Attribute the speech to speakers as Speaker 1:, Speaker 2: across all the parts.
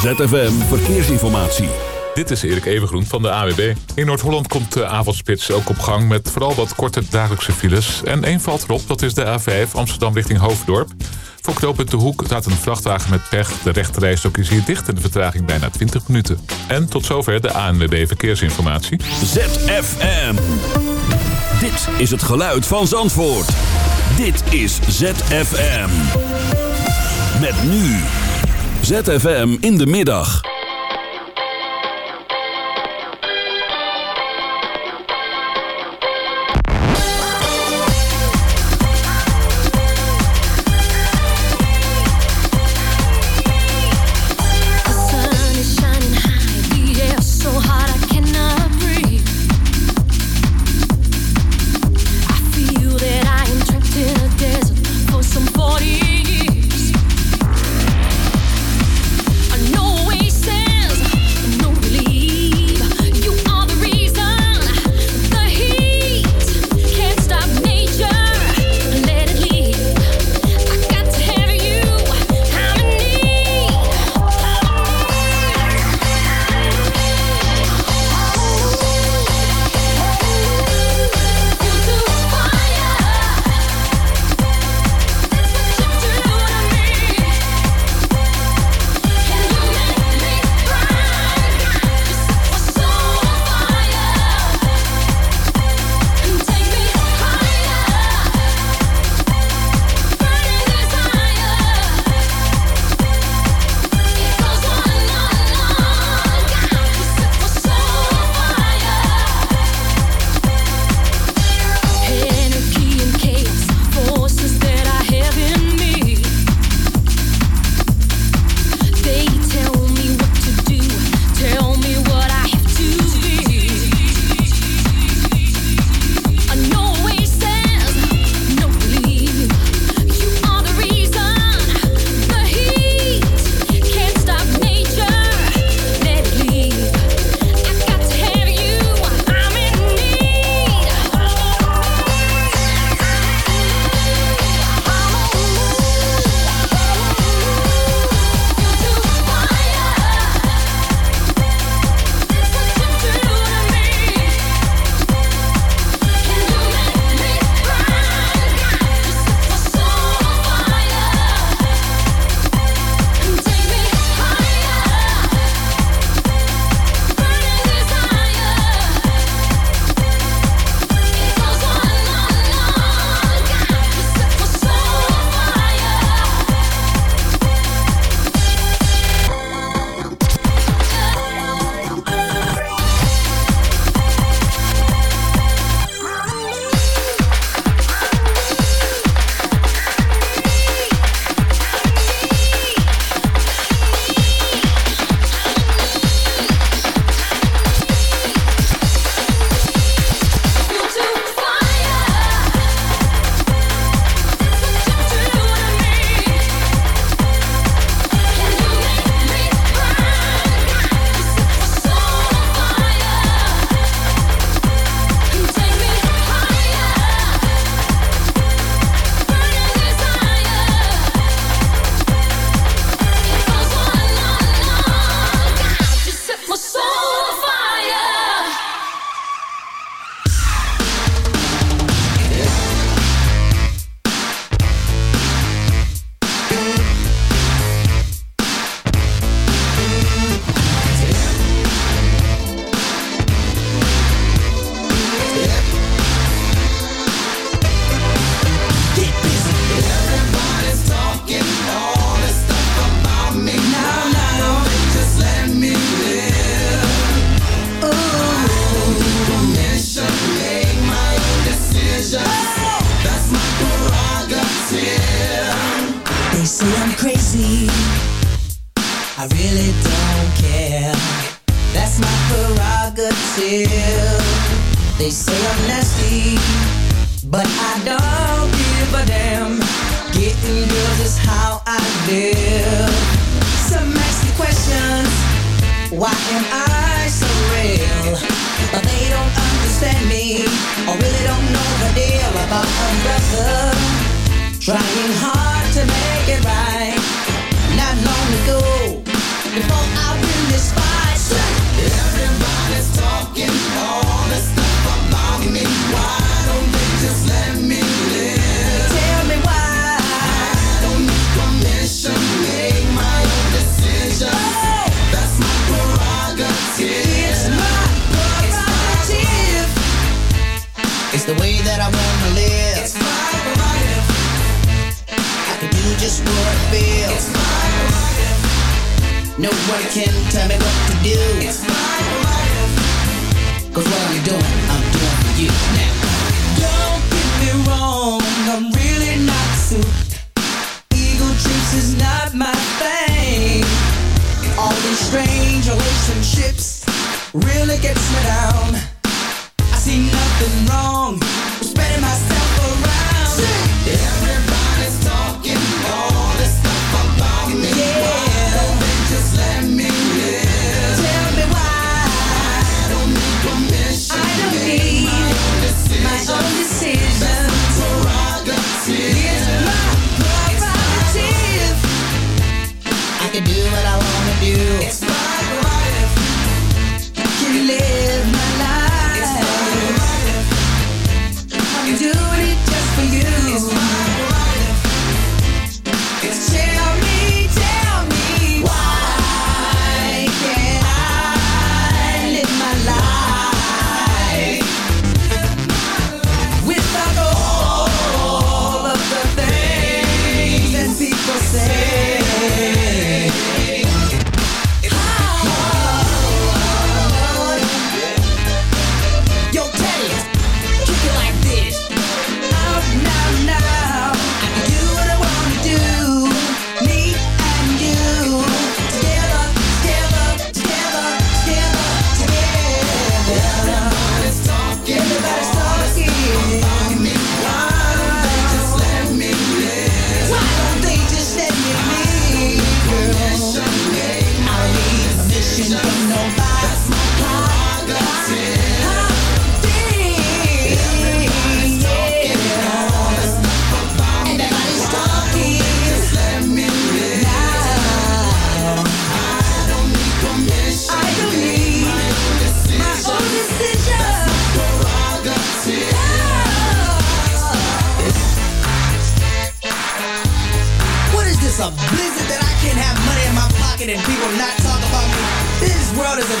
Speaker 1: ZFM Verkeersinformatie.
Speaker 2: Dit is Erik Evengroen van de AWB. In Noord-Holland komt de avondspits ook op gang... met vooral wat korte dagelijkse files. En één valt erop, dat is de A5 Amsterdam richting Hoofddorp. Voor knooppunt De Hoek staat een vrachtwagen met pech. De rechterrijstok is hier dicht en de vertraging bijna 20 minuten. En tot zover de ANWB Verkeersinformatie.
Speaker 1: ZFM. Dit is het geluid van Zandvoort. Dit is ZFM. Met nu... ZFM in de middag.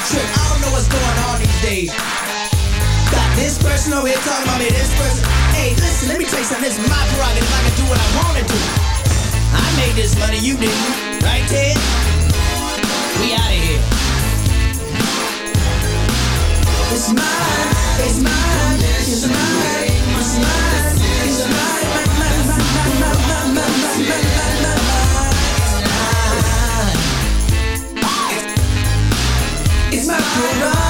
Speaker 3: chick. I
Speaker 4: don't know
Speaker 5: what's going on these days. Got this person over here talking about me, this person. Hey, listen, let me tell you something. This is my prerogative. I can do what I want to do. I made this money, you didn't. Right, Ted? We out of here. It's mine, it's mine, it's mine, it's mine, it's mine. It's mine. tonight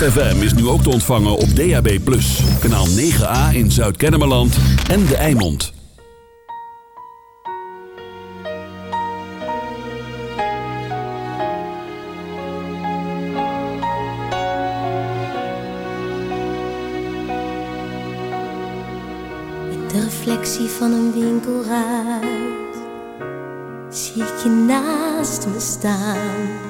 Speaker 5: ZFM is nu ook te ontvangen op DAB+. Kanaal 9A in Zuid-Kennemerland en De Eimond.
Speaker 6: In de reflectie van een winkelruit zie ik je naast me staan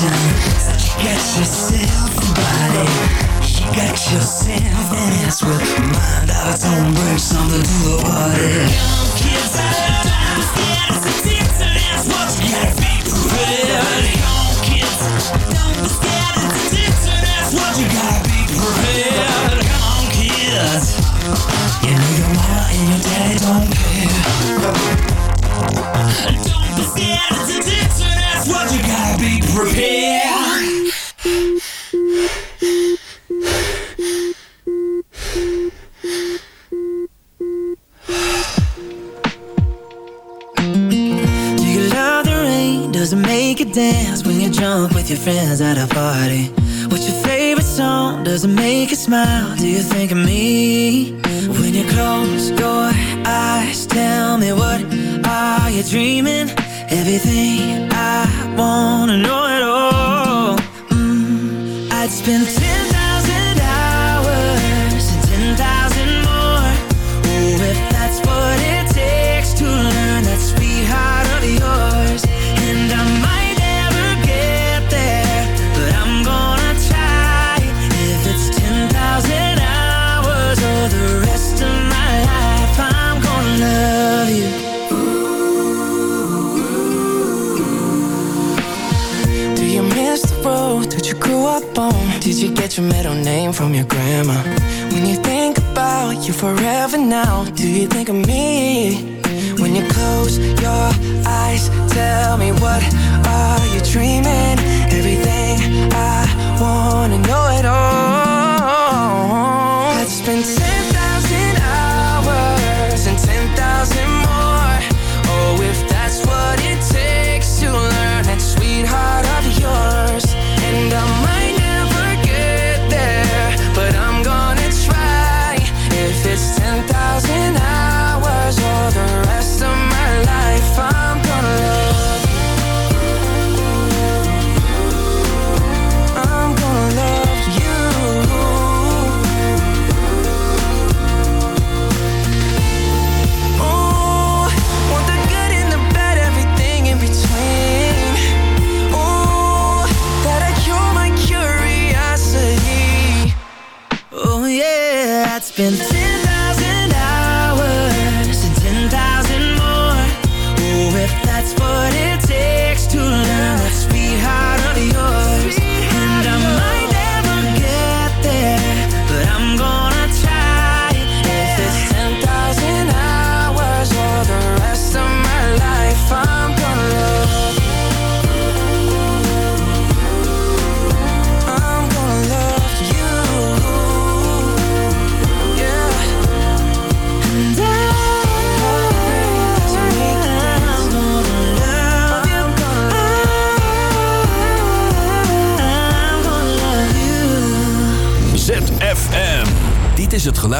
Speaker 7: attention. So you got yourself a body. You got yourself an ass with mind out of tone. Bring something to the party. Young kids out of time, scared as a teacher. That's what you gotta be prepared. Young kids don't be scared as a teacher. That's what you gotta be prepared. Young kids, you know your mama and your daddy don't care. Don't be scared as a teacher. That's what you gotta be prepared.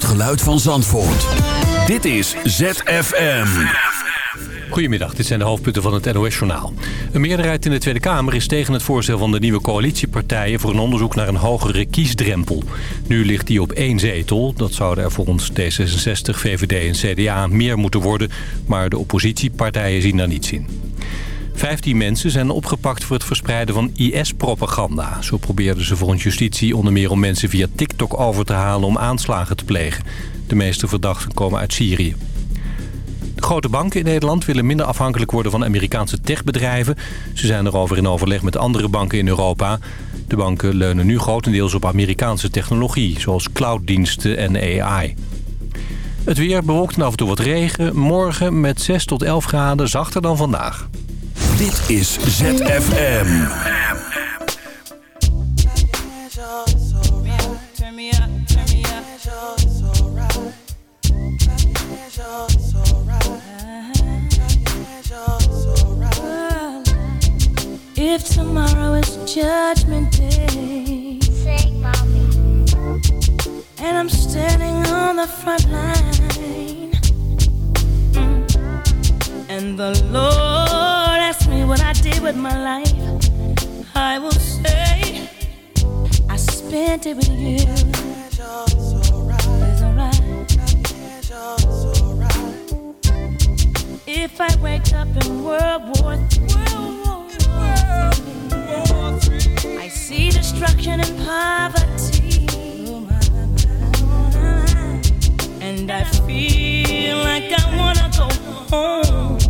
Speaker 8: Het geluid van Zandvoort. Dit is ZFM.
Speaker 9: Goedemiddag, dit zijn de hoofdpunten van het NOS-journaal. Een meerderheid in de Tweede Kamer is tegen het voorstel van de nieuwe coalitiepartijen... voor een onderzoek naar een hogere kiesdrempel. Nu ligt die op één zetel. Dat zouden er volgens D66, VVD en CDA meer moeten worden... maar de oppositiepartijen zien daar niets in. Vijftien mensen zijn opgepakt voor het verspreiden van IS-propaganda. Zo probeerden ze volgens justitie onder meer om mensen via TikTok over te halen om aanslagen te plegen. De meeste verdachten komen uit Syrië. De grote banken in Nederland willen minder afhankelijk worden van Amerikaanse techbedrijven. Ze zijn erover in overleg met andere banken in Europa. De banken leunen nu grotendeels op Amerikaanse technologie, zoals clouddiensten en AI. Het weer bewolkt en af en toe wat regen. Morgen met 6 tot 11 graden zachter dan vandaag.
Speaker 8: Dit is ZFM.
Speaker 10: Turn me up, turn me up. If tomorrow is judgment day
Speaker 11: Sing, mommy.
Speaker 10: and I'm standing on the front line mm, and the Lord asks me what I did with my life, I will say I spent it with you. It's alright. If I wake up in World War III, I see destruction and poverty. And I feel like I wanna go home.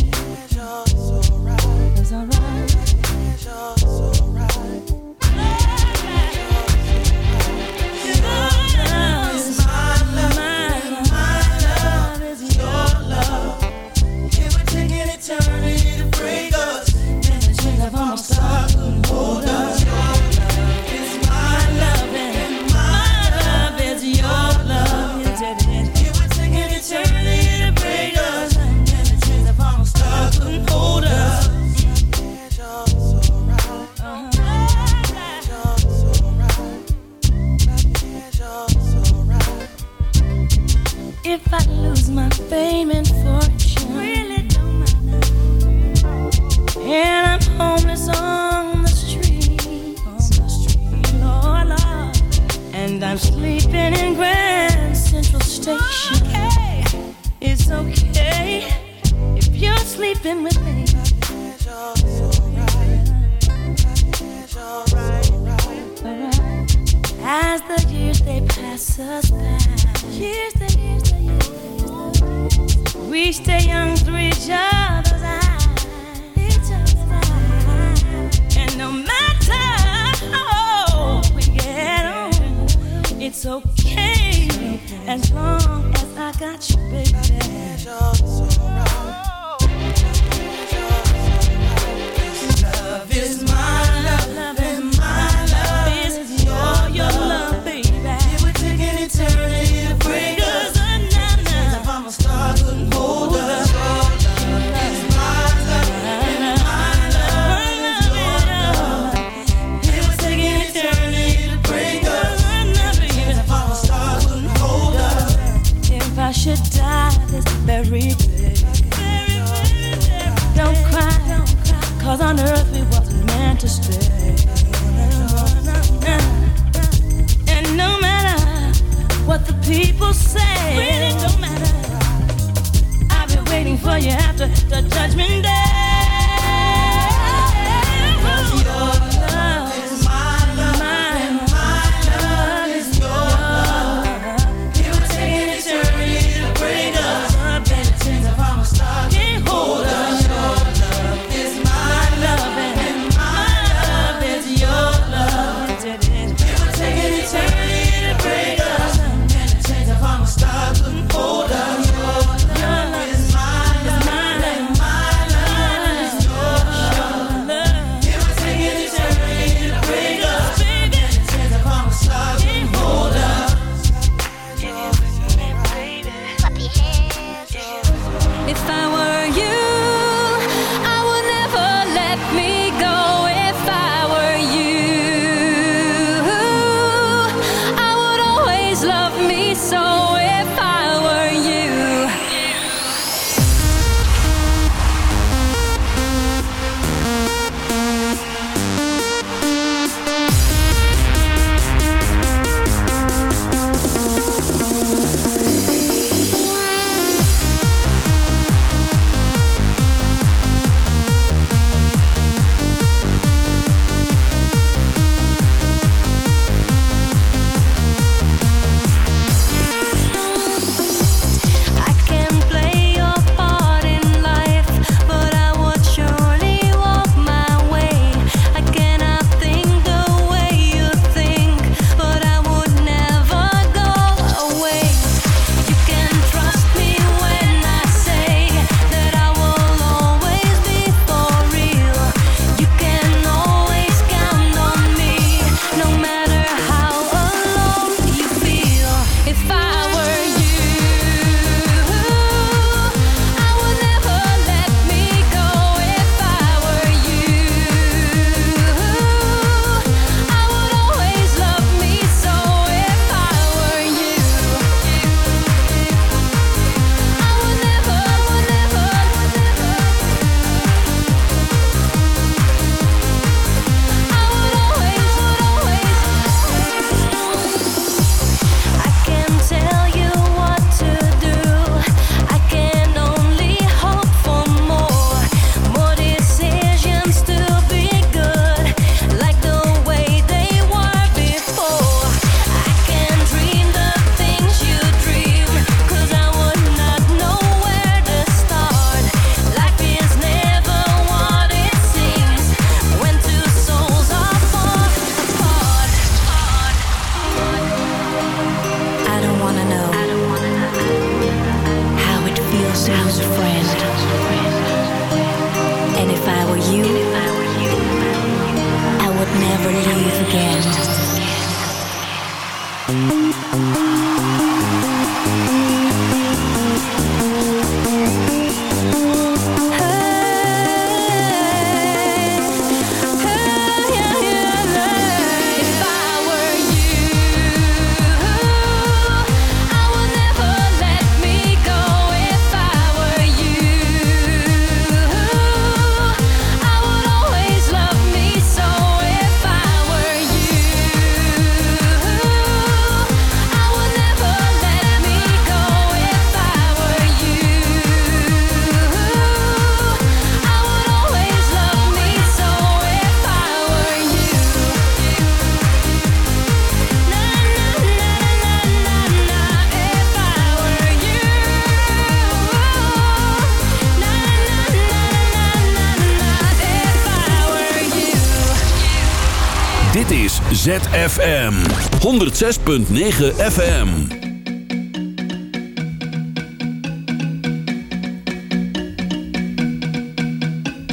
Speaker 5: ZFM 106.9 FM.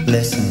Speaker 12: Listen,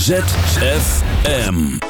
Speaker 5: ZFM.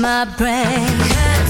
Speaker 6: My brain.